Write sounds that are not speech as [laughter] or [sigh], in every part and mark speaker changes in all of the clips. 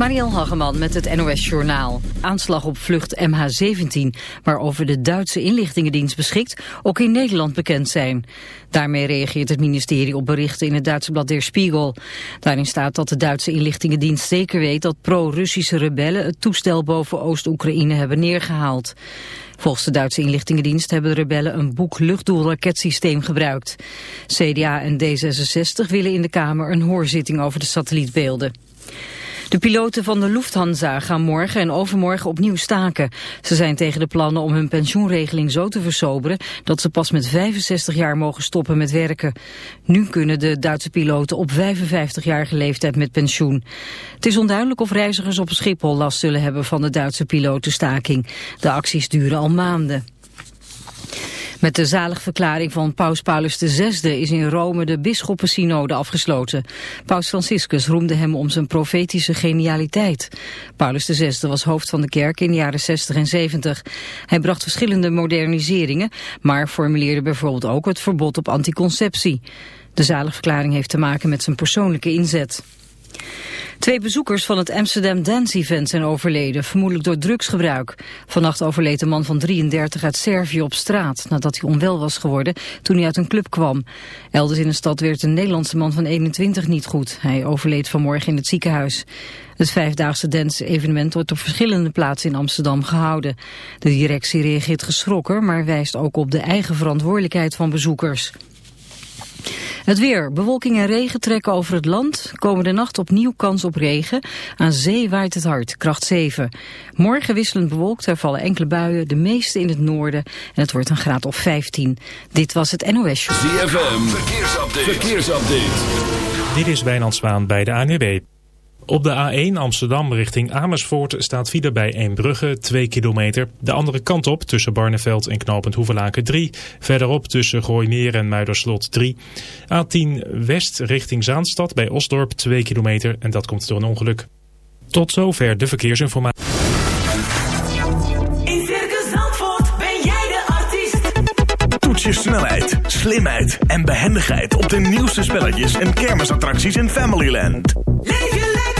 Speaker 1: Mariel Hageman met het NOS Journaal. Aanslag op vlucht MH17, waarover de Duitse inlichtingendienst beschikt, ook in Nederland bekend zijn. Daarmee reageert het ministerie op berichten in het Duitse blad Der Spiegel. Daarin staat dat de Duitse inlichtingendienst zeker weet dat pro-Russische rebellen het toestel boven Oost-Oekraïne hebben neergehaald. Volgens de Duitse inlichtingendienst hebben de rebellen een boek luchtdoelraketsysteem gebruikt. CDA en D66 willen in de Kamer een hoorzitting over de satellietbeelden. De piloten van de Lufthansa gaan morgen en overmorgen opnieuw staken. Ze zijn tegen de plannen om hun pensioenregeling zo te versoberen dat ze pas met 65 jaar mogen stoppen met werken. Nu kunnen de Duitse piloten op 55-jarige leeftijd met pensioen. Het is onduidelijk of reizigers op Schiphol last zullen hebben van de Duitse pilotenstaking. De acties duren al maanden. Met de zaligverklaring van paus Paulus VI is in Rome de bisschoppensynode afgesloten. Paus Franciscus roemde hem om zijn profetische genialiteit. Paulus VI was hoofd van de kerk in de jaren 60 en 70. Hij bracht verschillende moderniseringen, maar formuleerde bijvoorbeeld ook het verbod op anticonceptie. De zaligverklaring heeft te maken met zijn persoonlijke inzet. Twee bezoekers van het Amsterdam Dance Event zijn overleden, vermoedelijk door drugsgebruik. Vannacht overleed een man van 33 uit Servië op straat, nadat hij onwel was geworden toen hij uit een club kwam. Elders in de stad werd een Nederlandse man van 21 niet goed. Hij overleed vanmorgen in het ziekenhuis. Het vijfdaagse dance-evenement wordt op verschillende plaatsen in Amsterdam gehouden. De directie reageert geschrokken, maar wijst ook op de eigen verantwoordelijkheid van bezoekers. Het weer. Bewolking en regen trekken over het land. Komende nacht opnieuw kans op regen. Aan zee waait het hard, kracht 7. Morgen wisselend bewolkt, er vallen enkele buien, de meeste in het noorden. En het wordt een graad of 15. Dit was het NOS Show.
Speaker 2: ZFM, verkeersupdate. verkeersupdate.
Speaker 3: Dit is Wijnand Zwaan bij de ANWB. Op de A1 Amsterdam richting Amersfoort staat file bij Eembrugge 2 kilometer. De andere kant op tussen Barneveld en Knopend Hoevelaken 3. Verderop tussen Gooimeer en Muiderslot 3. A10 West richting Zaanstad bij Osdorp 2 kilometer en dat komt door een ongeluk. Tot zover de verkeersinformatie.
Speaker 4: In Circus Zandvoort ben jij de artiest.
Speaker 5: Toets je snelheid, slimheid en behendigheid op de nieuwste spelletjes en kermisattracties in Familyland.
Speaker 4: Leef je lekker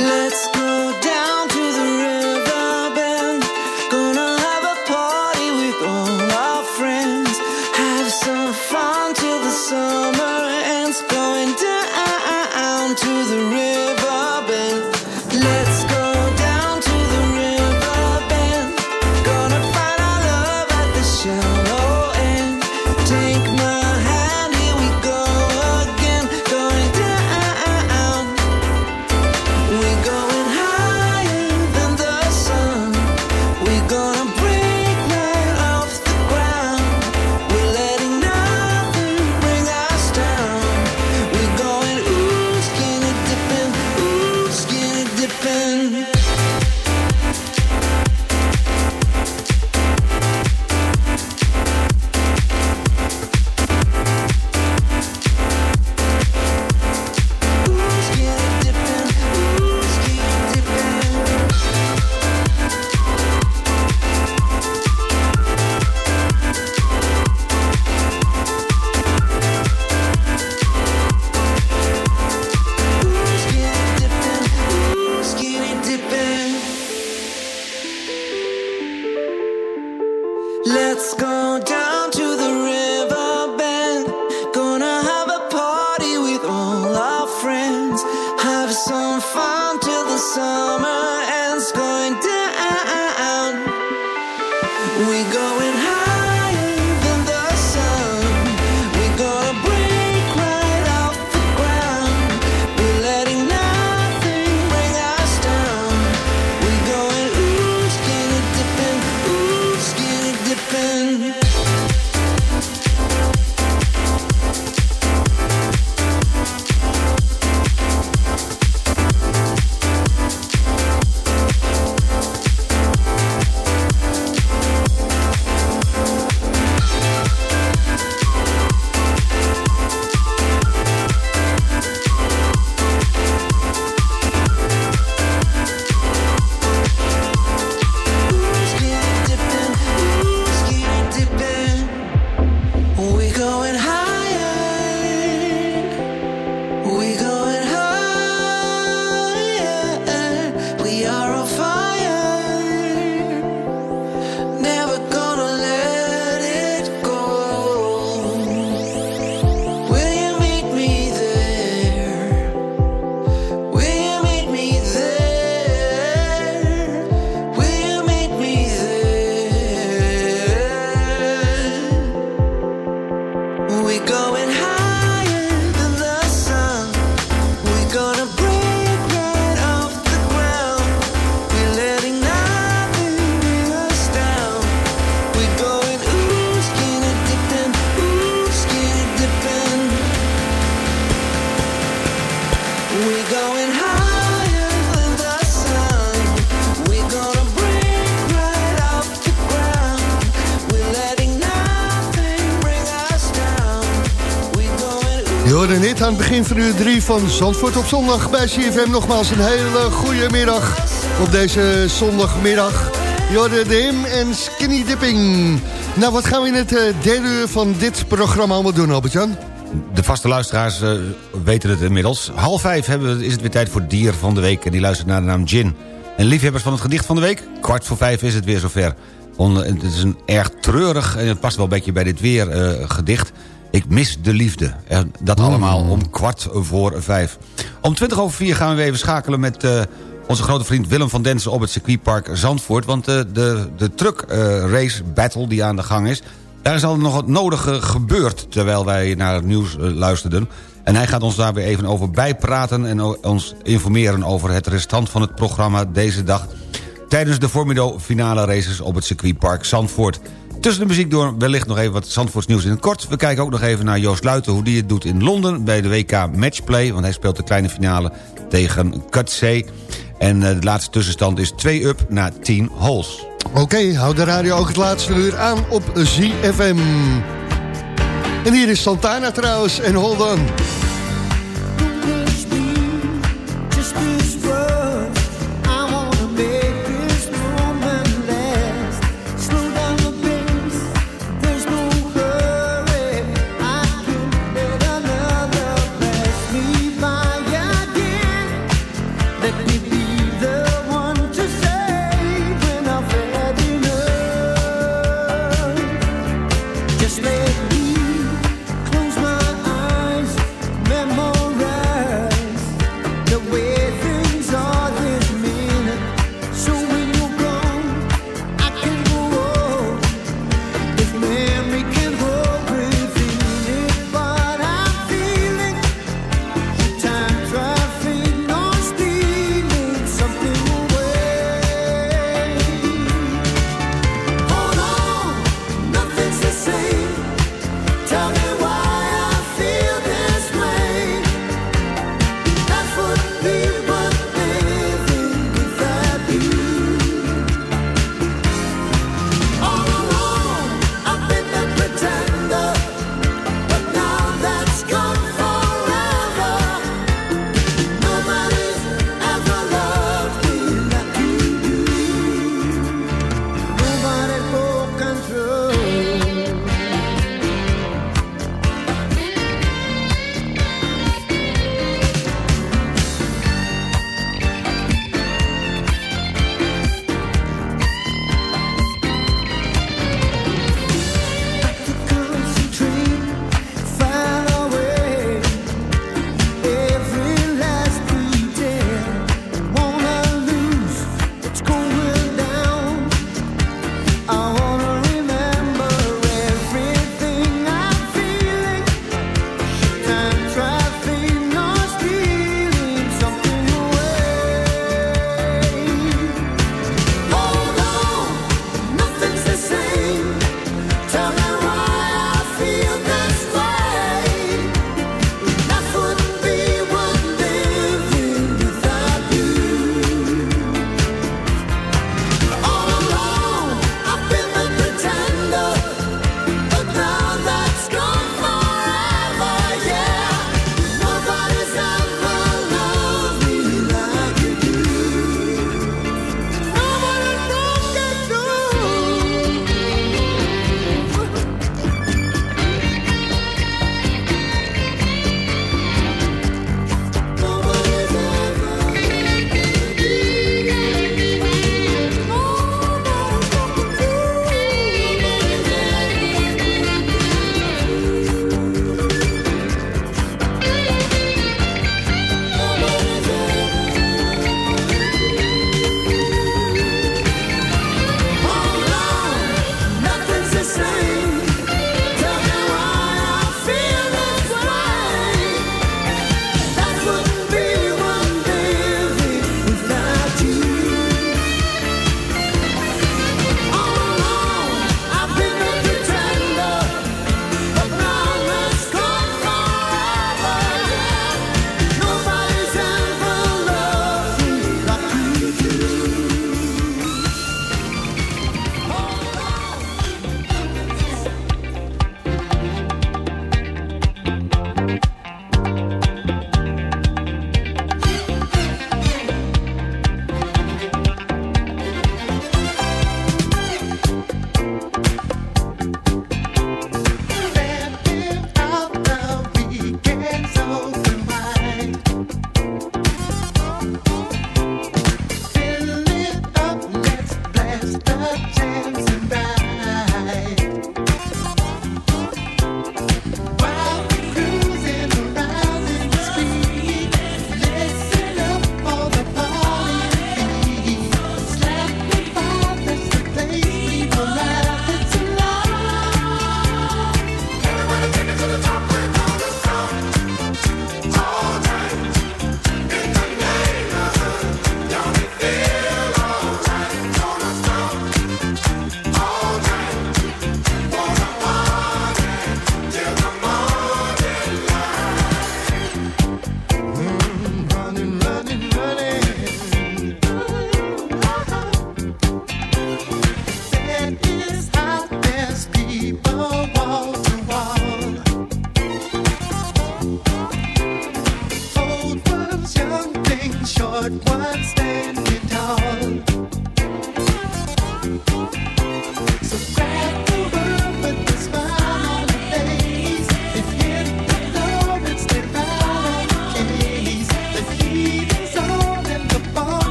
Speaker 6: Let's go
Speaker 7: begin van uur 3 van Zandvoort op zondag bij CFM. Nogmaals een hele goede middag op deze zondagmiddag. De him en skinny dipping. Nou, wat gaan we in het eh, derde uur van dit programma allemaal doen, Albert-Jan?
Speaker 8: De vaste luisteraars eh, weten het inmiddels. Half vijf hebben, we- is het weer tijd voor dier van de week. En die luistert naar de naam Gin. En liefhebbers van het gedicht van de week? Kwart voor vijf is het weer zover. Het is een erg treurig, en het past wel een beetje bij dit weer gedicht. Ik mis de liefde. En dat allemaal om kwart voor vijf. Om twintig over vier gaan we weer even schakelen met... eh, onze grote vriend Willem van Densen op het circuitpark Zandvoort. Want eh, de, de truck eh, race battle die aan de gang is... daar is al nog het nodige gebeurd terwijl wij naar het nieuws eh, luisterden. En hij gaat ons daar weer even over bijpraten... en ons informeren over het restant van het programma deze dag... tijdens de Formido finale races op het circuitpark Zandvoort. Tussen de muziek door wellicht nog even wat Zandvoorts nieuws in het kort. We kijken ook nog even naar Joost Luiten, hoe die het doet in Londen... bij de WK Matchplay, want hij speelt de kleine finale tegen Kutzee. En eh, de laatste tussenstand is 2 up na 10 holes.
Speaker 7: Oké, hou de radio ook het laatste uur aan op ZFM. En hier is Santana trouwens en Hold On.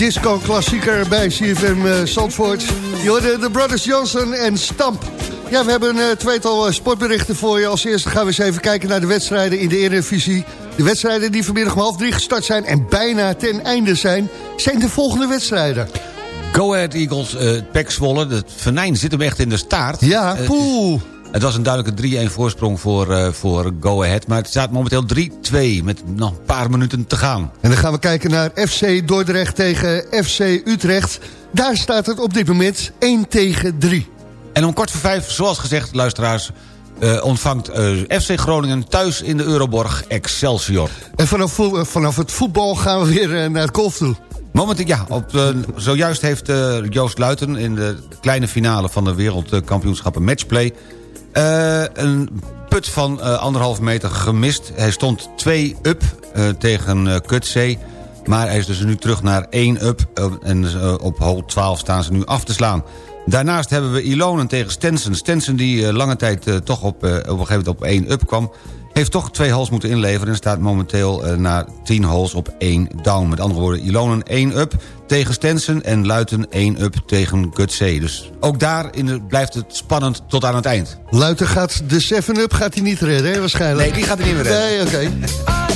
Speaker 9: Disco-klassieker bij CFM uh, Zandvoort. Je de Brothers Johnson en Stamp. Ja, we hebben een uh, tweetal uh, sportberichten voor je. Als eerste gaan we eens even kijken naar de wedstrijden in de Eredivisie. De wedstrijden die vanmiddag om half drie gestart zijn en bijna ten einde zijn... zijn de volgende wedstrijden.
Speaker 8: Go Ahead Eagles, uh, Pek Zwolle. Het venijn zit hem echt in de staart.
Speaker 9: Ja, poeh.
Speaker 8: Het was een duidelijke 3-1 voorsprong voor, uh, voor Go Ahead. Maar het staat momenteel 3-2 met nog een paar minuten te gaan.
Speaker 9: En dan gaan we kijken naar FC Dordrecht tegen FC Utrecht. Daar staat het op dit moment 1 tegen 3.
Speaker 8: En om kwart voor vijf, zoals gezegd, luisteraars... Uh, ontvangt uh, FC Groningen thuis in de Euroborg Excelsior.
Speaker 9: En vanaf, vanaf het voetbal gaan we weer naar het golf toe.
Speaker 8: Momenteel, ja. Op, uh, zojuist heeft Joost Luiten in de kleine finale van de wereldkampioenschappen matchplay... Uh, een put van anderhalf meter gemist. Hij stond 2 up tegen Kutzee. Maar hij is dus nu terug naar 1 up. en op hole 12 staan ze nu af te slaan. Daarnaast hebben we Ilonen tegen Stensen. Stensen die lange tijd toch op, op een gegeven moment op 1 up kwam heeft toch twee holes moeten inleveren... en staat momenteel uh, na 10 holes op 1 down. Met andere woorden, Ilonen 1 up tegen Stensen... en Luiten 1 up tegen Gutsé. Dus ook daar in de, blijft het spannend tot aan het eind.
Speaker 9: Luiten gaat de 7-up gaat hij niet redden, hè, waarschijnlijk?
Speaker 8: Nee, die gaat hij niet meer redden.
Speaker 9: Nee, oké. Okay. [laughs]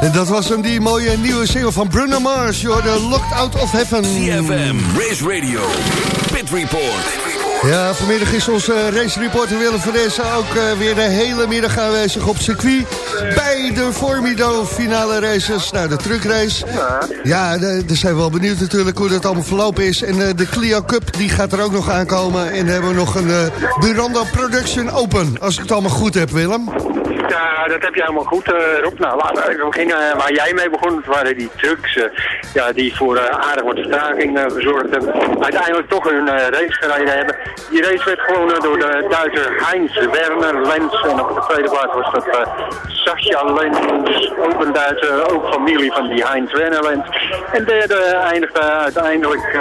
Speaker 10: En dat was hem, die mooie nieuwe single van Bruno Mars. Je hoorde Locked Out of Heaven.
Speaker 2: CFM, Race Radio, Pit Report.
Speaker 10: Ja, vanmiddag is onze race reporter Willem van Dessen ook eh, weer de hele middag aanwezig op circuit. Bij de Formido finale races, nou de truckrace. Ja, daar zijn we wel benieuwd natuurlijk hoe dat allemaal verlopen is. En eh, de Clio Cup, die gaat er ook nog aankomen. En dan hebben we nog een eh Buranda Production Open, als ik het allemaal goed heb, Willem.
Speaker 11: Ja, dat heb je helemaal goed, eh Rob. Nou, laten we beginnen waar jij mee begon. Het waren die trucks eh, ja, die voor eh, aardig wat vertraging eh, gezorgd hebben. Uiteindelijk toch eh, race gereden hebben. Die race werd gewonnen door de Duitser Heinz Werner Lenz. En op de tweede plaats was dat eh Sascha Lenz, ook een Duitser, ook familie van die Heinz Werner Lenz. En derde eindigde uiteindelijk eh,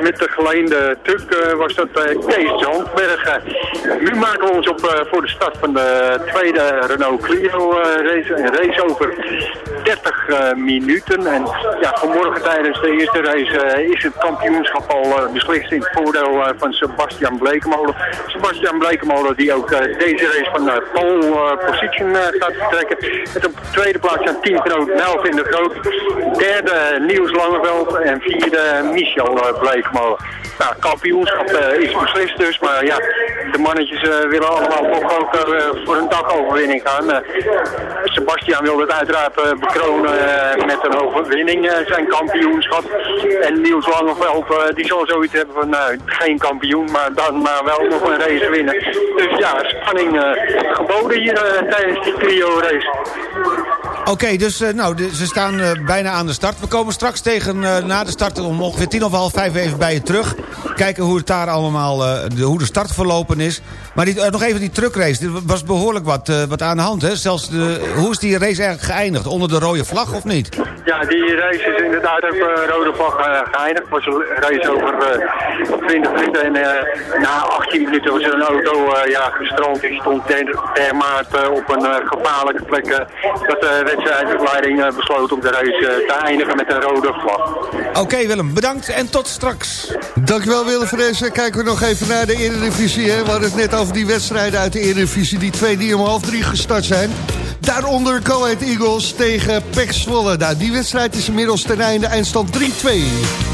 Speaker 11: met de geleende truck eh, was dat eh, Kees Zandberg. Eh, nu maken we ons op eh, voor de start van de tweede Renault Clio eh, race. Een race over 30 eh, minuten. En ja, vanmorgen tijdens de eerste race eh, is het kampioenschap al beslist in het voordeel van Sebastian Blekemolen. Sebastian Blekemolen die ook deze race van pole position gaat vertrekken. Met op de tweede plaats zijn teamgenoot Melvin de Groot. Derde Niels Langeveld en vierde Michel Blekemolen. Nou, kampioenschap is beslist dus, maar ja, de mannetjes willen allemaal toch ook voor een dagoverwinning gaan. Eh, Sebastian wil het uiteraard eh, bekronen eh, met een overwinning, zijn kampioenschap. En Niels Langeveld, die zal zoiets hebben van, nou, geen kampioen, maar dan maar wel nog een race winnen. Dus ja, spanning geboden hier tijdens die trio-race.
Speaker 8: Oké, dus nou, ze staan bijna aan de start. We komen straks tegen na de start om ongeveer tien of half vijf even bij je terug. Kijken hoe het daar allemaal, de, hoe de start verlopen is. Maar die, nog even die truckrace. Er was behoorlijk wat, wat aan de hand. Hè? Zelfs de, hoe is die race eigenlijk geëindigd? Onder de rode vlag of niet?
Speaker 11: Ja, die race is inderdaad op eh, rode vlag eh, geëindigd. Het was een race over eh 20 minuten en eh, na 18 minuten was er een auto eh, ja, gestrand. Die stond ter, ter maat eh, op een eh, gevaarlijke plek. eh, dat de wedstrijdleiding eh, besloot om de race eh, te eindigen met een rode vlag.
Speaker 8: Oké Willem, bedankt en tot straks.
Speaker 10: Dankjewel Willem Dessen. Kijken we nog even naar de Eredivisie. Hè? We hadden het net over die wedstrijden uit de Eredivisie. Die twee die om half drie gestart zijn. Daaronder Coed Eagles tegen PEC Zwolle. Nou, die wedstrijd is inmiddels ten einde. Eindstand 3-2.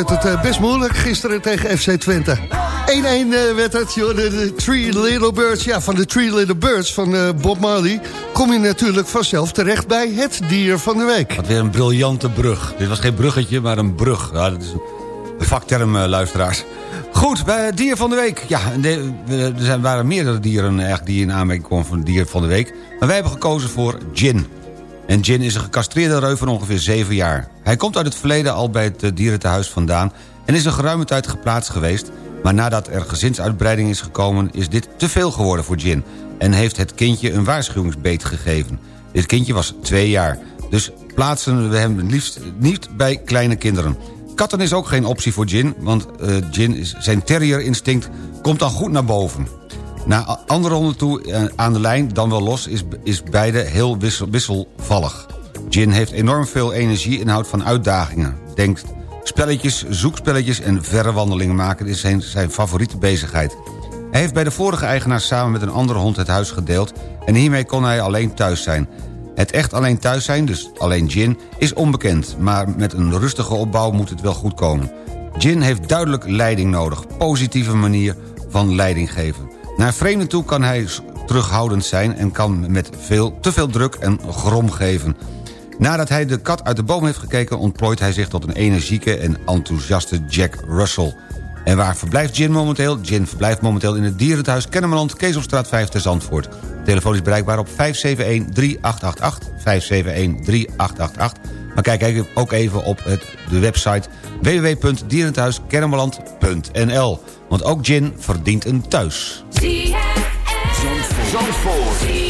Speaker 10: Had het eh, best moeilijk gisteren tegen FC Twente. 1-1 eh, werd het, joh, de, Three Little Birds. Ja, van de Three Little Birds van eh, Bob Marley... kom je natuurlijk vanzelf terecht bij het dier van de week.
Speaker 8: Wat weer een briljante brug. Dit was geen bruggetje, maar een brug. Ja, dat is een vakterm, luisteraars. Goed, bij het dier van de week. Ja, er waren meerdere dieren eigenlijk die in aanmerking komen voor het dier van de week. Maar wij hebben gekozen voor Gin. En Gin is een gecastreerde reu van ongeveer 7 jaar. Hij komt uit het verleden al bij het eh, dierentehuis vandaan... en is een geruime tijd geplaatst geweest... maar nadat er gezinsuitbreiding is gekomen... is dit te veel geworden voor Gin... en heeft het kindje een waarschuwingsbeet gegeven. Dit kindje was 2 jaar, dus plaatsen we hem liefst niet bij kleine kinderen. Katten is ook geen optie voor Gin... want eh, Gin is, zijn terrierinstinct komt dan goed naar boven. Naar a- andere honden toe eh, aan de lijn, dan wel los, is, is beide heel wissel, wisselvallig. Gin heeft enorm veel energie en houdt van uitdagingen. Denkt spelletjes, zoekspelletjes en verre wandelingen maken is zijn, zijn favoriete bezigheid. Hij heeft bij de vorige eigenaar samen met een andere hond het huis gedeeld... en hiermee kon hij alleen thuis zijn. Het echt alleen thuis zijn, dus alleen Gin, is onbekend... maar met een rustige opbouw moet het wel goed komen. Gin heeft duidelijk leiding nodig, positieve manier van leiding geven. Naar vreemden toe kan hij terughoudend zijn... en kan met veel, te veel druk en grom geven. Nadat hij de kat uit de boom heeft gekeken... ontplooit hij zich tot een energieke en enthousiaste Jack Russell. En waar verblijft Gin momenteel? Gin verblijft momenteel in het dierenthuis Kennemerland... Kezelstraat 5 te Zandvoort. Telefoon is bereikbaar op 571-3888. 571-3888. Maar kijk ook even op het, de website www.dierenthuiskennemerland.nl. Want ook Gin verdient een thuis.
Speaker 12: Far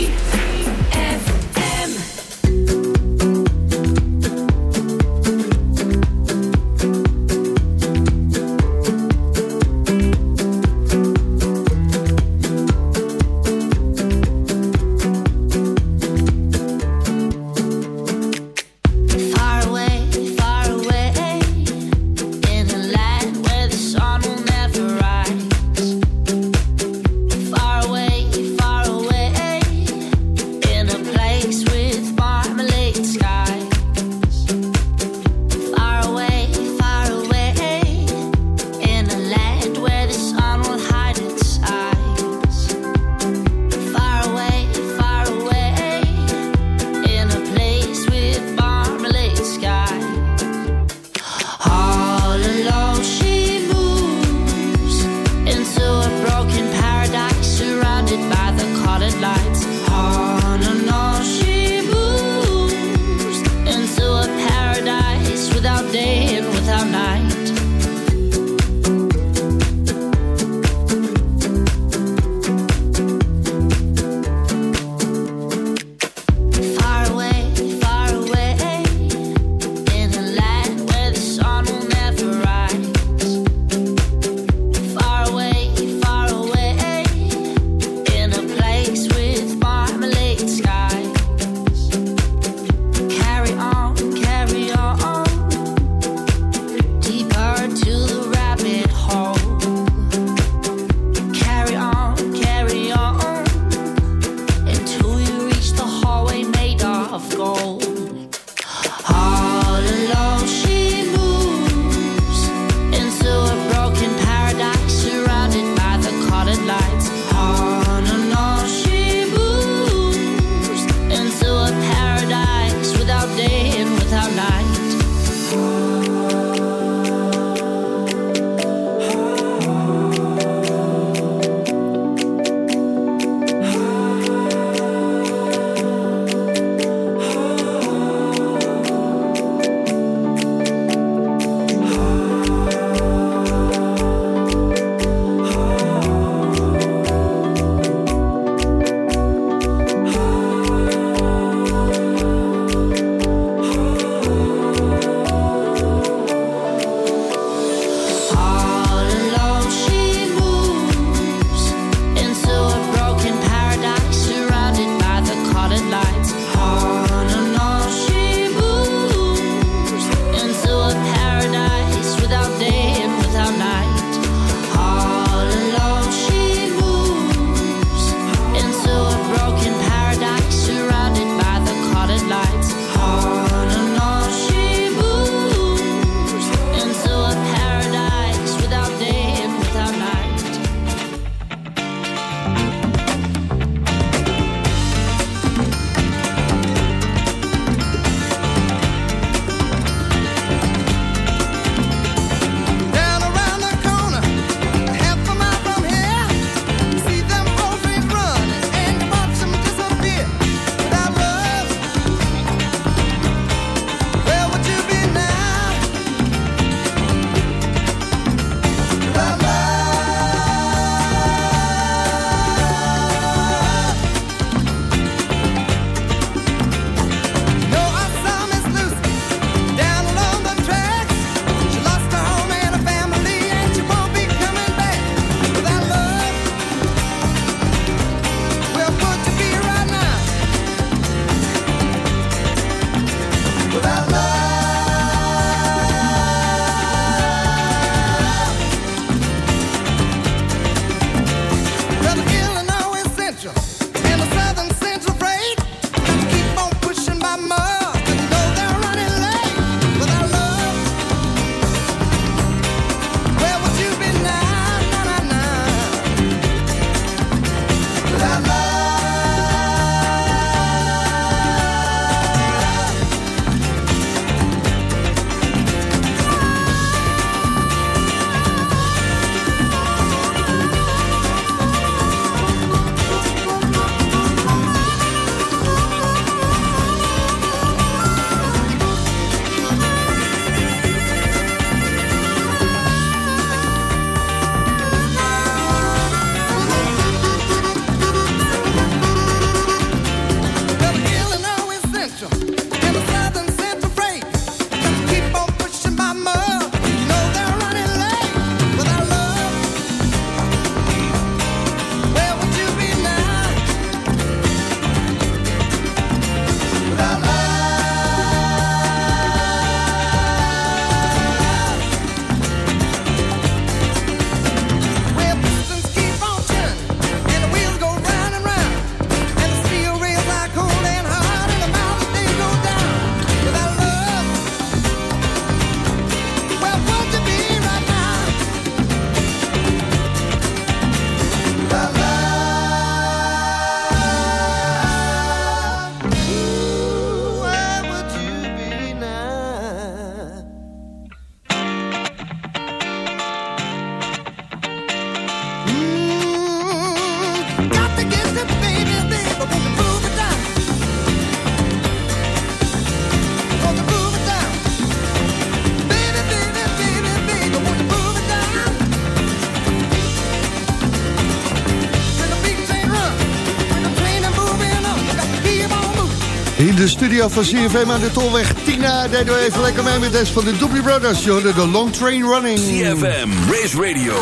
Speaker 10: studio van CFM aan de Tolweg Tina deden we even lekker mee met deze van de Doobie Brothers. Hoorde de Long Train Running.
Speaker 2: CFM, Race Radio,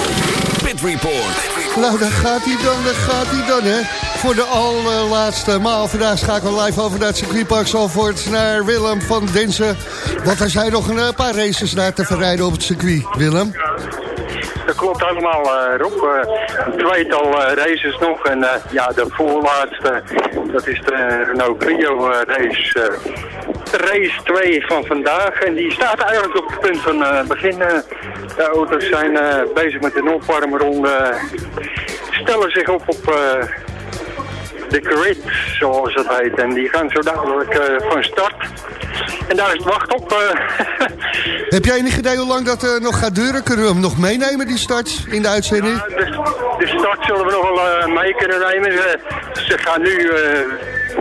Speaker 2: Pit Report.
Speaker 10: Nou, daar gaat hij dan, daar gaat hij dan, hè. Voor de allerlaatste maal. Vandaag schakelen we live over naar het circuitpark Zalvoort... naar Willem van Densen. Want er zijn nog een eh, paar races naar te verrijden op het circuit. Willem?
Speaker 11: Dat klopt helemaal, eh, Rob. Eh, een tweetal eh, races nog. En ja, de voorlaatste, dat is de Renault Clio race. race 2 van vandaag. En die staat eigenlijk op het punt van beginnen. De auto's zijn bezig met een opwarmronde. Stellen zich op op... de grid, zoals het heet. En die gaan zo dadelijk van start. En daar is het wacht op. eh. [laughs]
Speaker 10: Heb jij enig idee hoe lang dat eh, nog gaat duren? Kunnen we hem nog meenemen, die start, in de uitzending?
Speaker 11: de, start zullen we nog wel eh, mee kunnen nemen. Ze, gaan nu eh,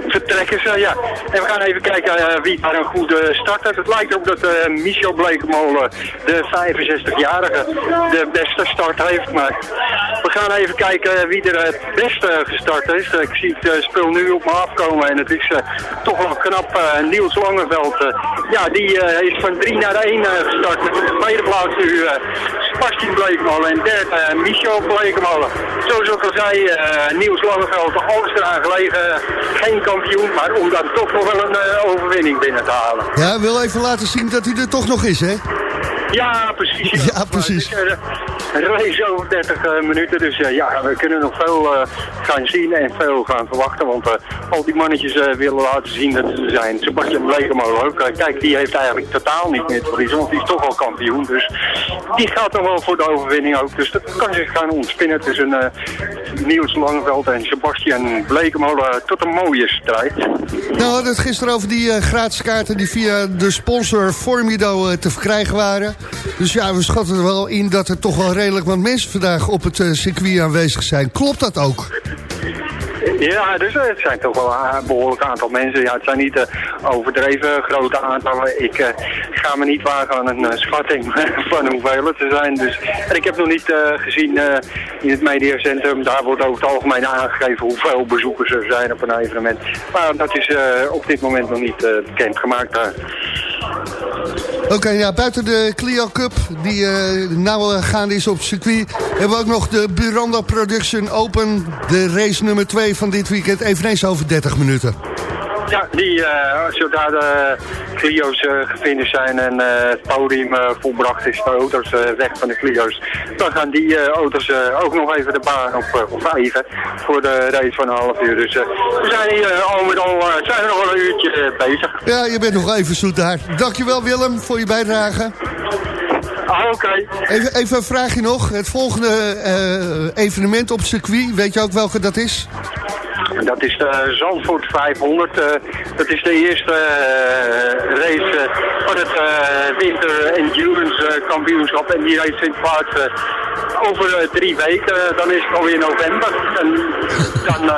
Speaker 11: vertrekken. Ja. En we gaan even kijken wie daar een goede start heeft. Het lijkt erop dat eh, Michel Blekemolen, de 65-jarige, de beste start heeft. Maar gaan even kijken wie er het beste gestart is. Ik zie het eh, spul nu op me afkomen en het is eh, toch wel knap. eh, Niels Langeveld, ja, die is van 3 naar 1 eh, gestart. Met de tweede plaats nu Sebastian Blekemolen en derde Michel Blekemolen. Zoals ik al zei, Niels Langeveld, alles eraan gelegen. Geen kampioen, maar om dan toch nog wel een overwinning binnen te halen.
Speaker 10: Ja, wil even laten zien dat hij er toch nog is, hè?
Speaker 11: Ja, precies.
Speaker 10: Ja, precies.
Speaker 11: Race over 30 eh, minuten, dus eh, ja, we kunnen nog veel eh, gaan zien en veel gaan verwachten. Want al die mannetjes willen laten zien dat ze zijn. Sebastian Blekemolen ook. Kijk, die heeft eigenlijk totaal niet meer te verliezen, want die is toch al kampioen. Dus die gaat nog wel voor de overwinning ook. Dus dat kan zich gaan ontspinnen tussen Niels Langeveld en Sebastian Blekemolen tot een mooie strijd.
Speaker 10: Nou, we hadden het gisteren over die gratis kaarten die via de sponsor Formido te verkrijgen waren. Dus ja, we schatten er wel in dat er toch wel redelijk wat mensen vandaag op het eh, circuit aanwezig zijn. Klopt dat ook?
Speaker 11: Ja, dus eh, het zijn toch wel een behoorlijk aantal mensen. Ja, het zijn niet eh, overdreven grote aantallen. Ik eh, ga me niet wagen aan een eh, schatting [laughs] van hoeveel het er zijn. Dus, ik heb nog niet eh, gezien eh, in het mediacentrum, daar wordt over het algemeen aangegeven hoeveel bezoekers er zijn op een evenement. Maar dat is eh, op dit moment nog niet eh, bekendgemaakt daar.
Speaker 10: Oké, ja, buiten de Clio Cup, die eh nou eh, gaande is op circuit... hebben we ook nog de Buranda Production Open, de race nummer 2 van dit weekend, eveneens over 30 minuten.
Speaker 11: Ja, die, eh, zodra de Clio's gefinished zijn en eh, het podium volbracht is, de auto's weg van de Clio's, dan gaan die auto's ook nog even de baan op, op voor de race van een half uur. Dus we zijn hier al met al zijn we nog wel een uurtje bezig.
Speaker 10: Ja, je bent nog even zoet daar. Dankjewel Willem voor je bijdrage.
Speaker 11: Ah, Oké.
Speaker 10: Even, even een vraagje nog. Het volgende evenement op circuit, weet je ook welke dat is?
Speaker 11: Dat is de Zandvoort 500. eh, dat is de eerste eh, race eh, van het eh, Winter Endurance eh, Kampioenschap. En die race vindt plaats eh, over eh, drie weken. dan is het alweer november. En dan eh,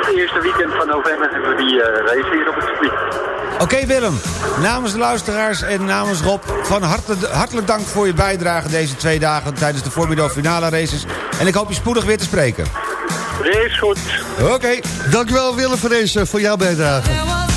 Speaker 11: het eerste weekend van november hebben we die eh, race hier op het circuit.
Speaker 8: Oké Willem, namens de luisteraars en namens Rob... van harte, hartelijk dank voor je bijdrage deze twee dagen... tijdens de Formule finale races. En ik hoop je spoedig weer te spreken.
Speaker 11: Is goed.
Speaker 10: Oké. Dankjewel Willem voor deze, voor jouw bijdrage.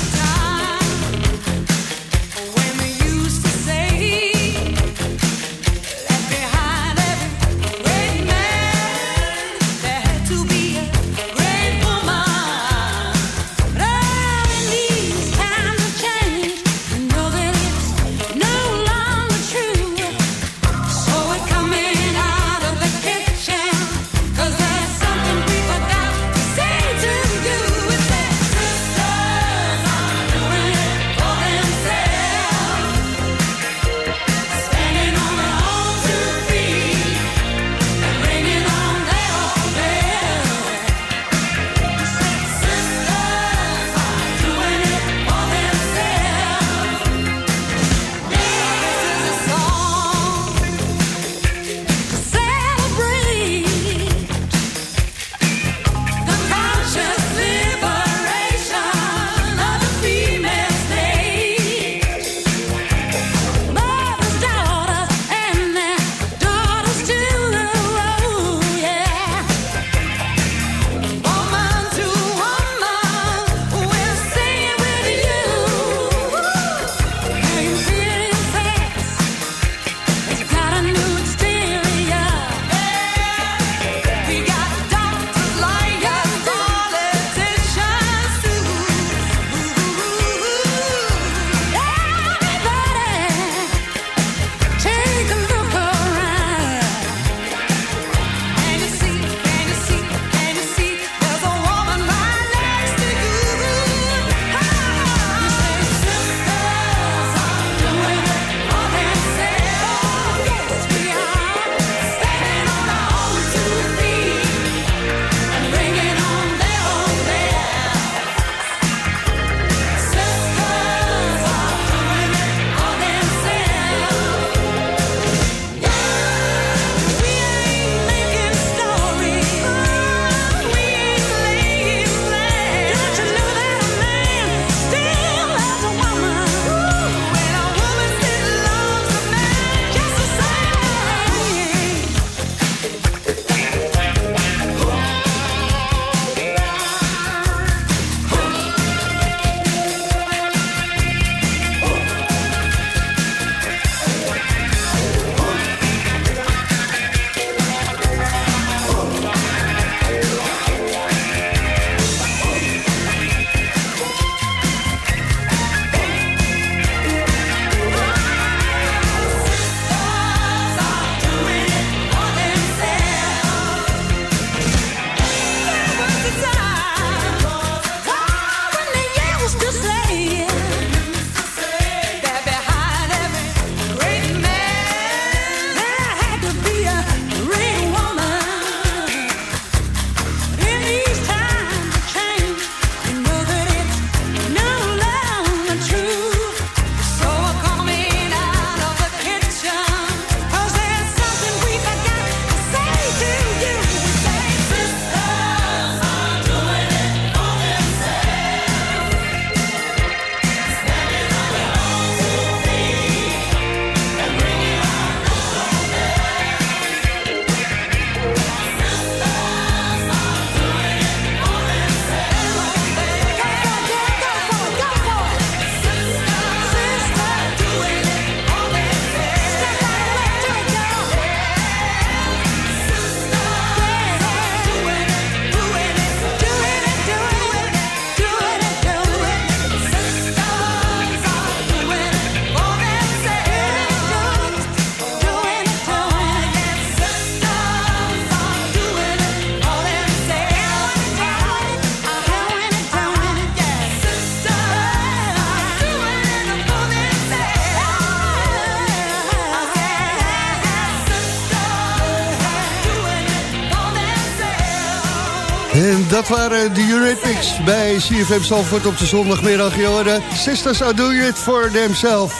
Speaker 10: Waren de Eurythmics bij CFM Zalvoort op de zondagmiddag. Je hoorde Sisters are doing it for themselves.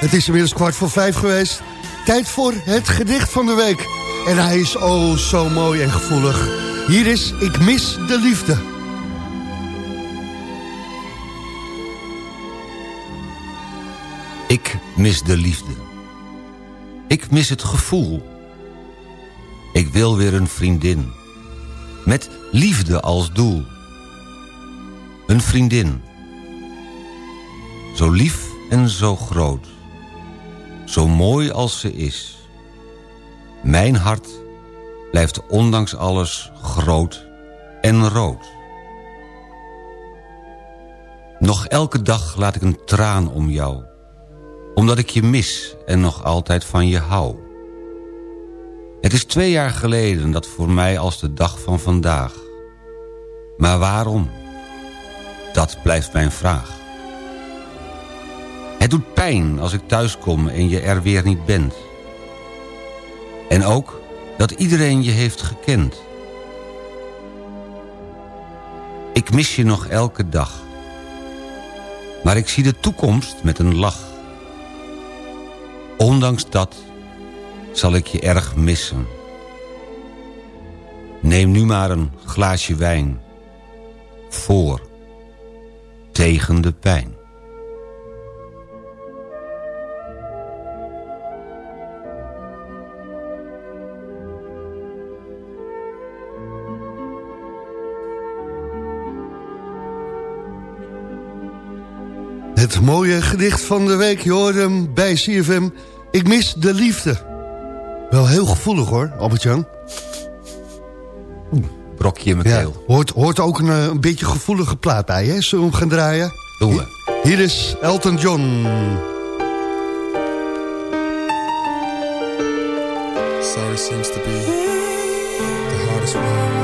Speaker 10: Het is inmiddels kwart voor vijf geweest. Tijd voor het gedicht van de week. En hij is oh zo mooi en gevoelig. Hier is Ik mis de liefde.
Speaker 8: Ik mis de liefde. Ik mis het gevoel. Ik wil weer een vriendin. Met liefde als doel. Een vriendin. Zo lief en zo groot. Zo mooi als ze is. Mijn hart blijft ondanks alles groot en rood. Nog elke dag laat ik een traan om jou omdat ik je mis en nog altijd van je hou. Het is twee jaar geleden dat voor mij als de dag van vandaag. Maar waarom? Dat blijft mijn vraag. Het doet pijn als ik thuiskom en je er weer niet bent. En ook dat iedereen je heeft gekend. Ik mis je nog elke dag. Maar ik zie de toekomst met een lach. Ondanks dat zal ik je erg missen. Neem nu maar een glaasje wijn. Voor. Tegen de pijn.
Speaker 10: Het mooie gedicht van de week. Je hem bij CFM. Ik mis de liefde. Wel heel gevoelig hoor, Albert-Jan.
Speaker 8: Brokje in mijn
Speaker 10: Ja,
Speaker 8: keel.
Speaker 10: hoort, hoort ook een, eh, een beetje gevoelige plaat bij, hè? Zullen we hem gaan draaien?
Speaker 8: Doen we.
Speaker 10: Hier is Elton John.
Speaker 6: Sorry seems to be the hardest word.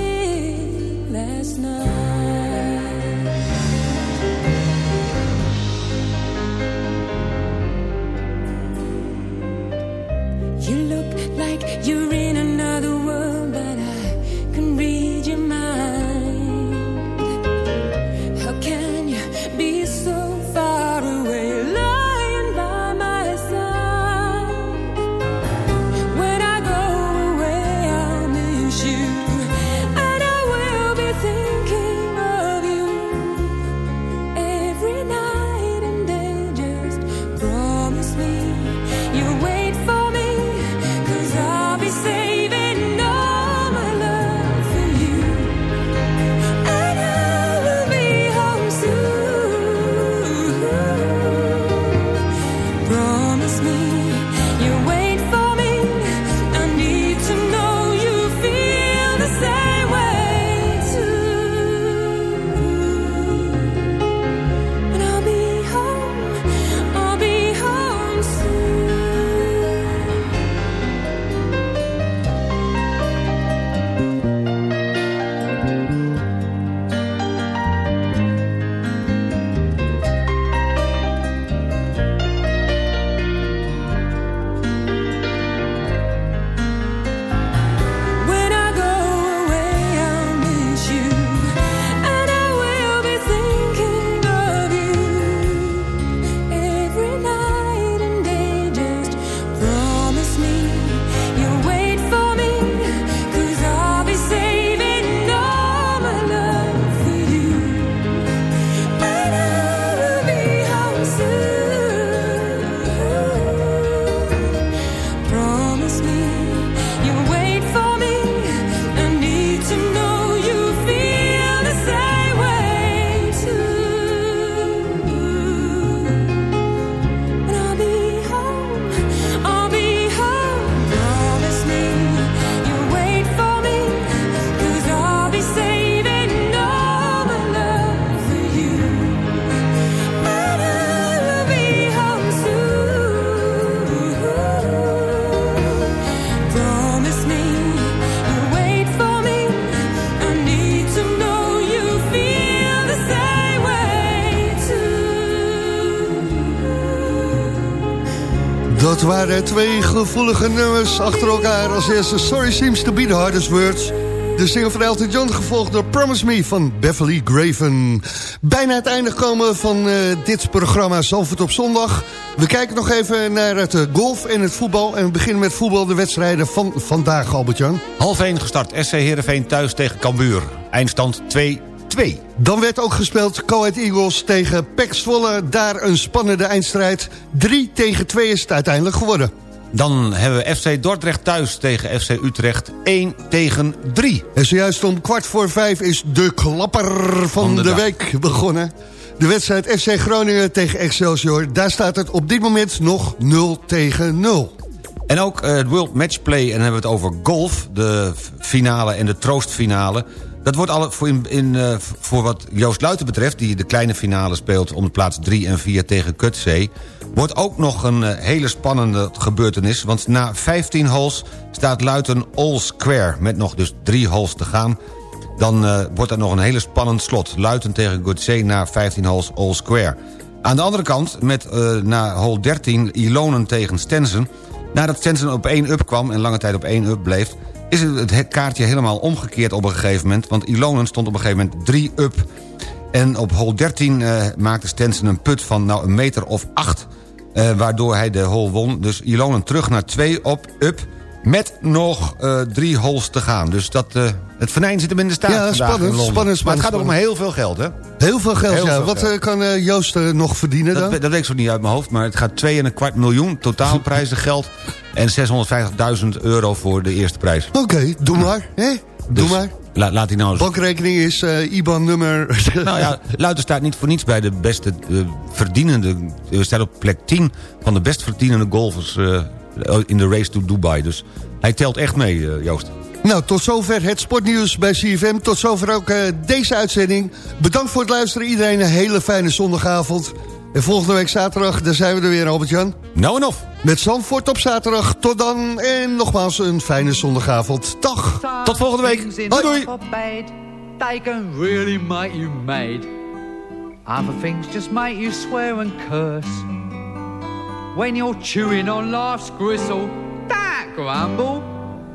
Speaker 10: twee gevoelige nummers achter elkaar. Als eerste Sorry Seems to be the hardest words. De single van Elton John gevolgd door Promise Me van Beverly Graven. Bijna het einde komen van eh, dit programma Zalvoort op zondag. We kijken nog even naar het eh, golf en het voetbal. En we beginnen met voetbal de wedstrijden van vandaag, Albert-Jan.
Speaker 8: Half 1 gestart. SC Heerenveen thuis tegen Cambuur. Eindstand 2-2.
Speaker 10: Dan werd ook gespeeld Coed Eagles tegen Pek Zwolle. Daar een spannende eindstrijd. 3 tegen 2 is het uiteindelijk geworden.
Speaker 8: Dan hebben we FC Dordrecht thuis tegen FC Utrecht 1 tegen 3.
Speaker 10: En zojuist om kwart voor vijf is de klapper van,
Speaker 8: Van de
Speaker 10: de, week begonnen. De wedstrijd FC Groningen tegen Excelsior. Daar staat het op dit moment nog 0 tegen 0.
Speaker 8: En ook eh, het World Matchplay, en dan hebben we het over golf... de finale en de troostfinale. Dat wordt alle, voor, in, eh, voor wat Joost Luiten betreft... die de kleine finale speelt om de plaats 3 en 4 tegen Kutzee... wordt ook nog een eh, hele spannende gebeurtenis... want na 15 holes staat Luiten all square... met nog dus drie holes te gaan... dan eh, wordt dat nog een hele spannend slot. Luiten tegen Gutsé na 15 holes all square. Aan de andere kant, met na hole 13 Ilonen tegen Stensen... nadat Stensen op 1 up kwam en lange tijd op 1 up bleef... is het, kaartje helemaal omgekeerd op een gegeven moment... want Ilonen stond op een gegeven moment 3 up... en op hole 13 eh, maakte Stensen een put van nou, een meter of 8... eh, waardoor hij de hole won. Dus Ilonen terug naar 2 op up... met nog eh, drie holes te gaan. Dus dat, eh, het venijn zit hem in de staart
Speaker 10: Ja, spannend,
Speaker 8: Londen.
Speaker 10: spannend,
Speaker 8: Maar het gaat
Speaker 10: spannend,
Speaker 8: om heel veel geld, hè?
Speaker 10: Heel veel geld,
Speaker 8: Heel
Speaker 10: ja.
Speaker 8: veel
Speaker 10: Wat
Speaker 8: geld.
Speaker 10: eh, kan eh, Joost nog verdienen dan?
Speaker 8: Dat, dat weet ik zo niet uit mijn hoofd, maar het gaat 2,25 miljoen totaalprijzen geld... en 650.000 euro voor de eerste prijs.
Speaker 10: Oké, doe maar. Hè? Doe maar.
Speaker 8: La, laat hij nou eens...
Speaker 10: Bankrekening is eh, IBAN-nummer. [laughs]
Speaker 8: Nou ja, Luiten staat niet voor niets bij de beste verdienende... Hij staat op plek 10 van de best verdienende golfers in de race to Dubai. Dus hij telt echt mee, Joost.
Speaker 10: Nou, tot zover het sportnieuws bij CFM. Tot zover ook eh, deze uitzending. Bedankt voor het luisteren. Iedereen een hele fijne zondagavond. En volgende week zaterdag, daar zijn we er weer, Albert-Jan.
Speaker 8: Nou en of.
Speaker 10: Met Zandvoort op zaterdag. Tot dan. En nogmaals een fijne zondagavond. Dag.
Speaker 8: Tot volgende week.
Speaker 10: Hoi, doei.
Speaker 13: They can really make you mad. Other things just make you swear and curse. When you're chewing on life's gristle, don't grumble,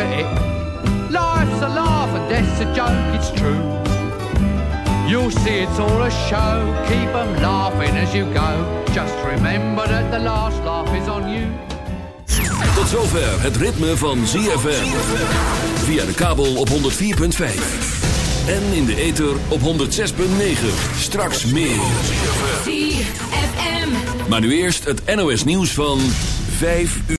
Speaker 13: at it. Life's a laugh and death's a joke, it's true. You'll see it's all a show, keep 'em laughing as you go. Just remember that the last laugh is on you.
Speaker 2: Tot zover het ritme van ZFM. Via de kabel op 104.5. En in de ether op 106.9. Straks meer.
Speaker 14: ZFM.
Speaker 2: Maar nu eerst het NOS nieuws van 5 uur.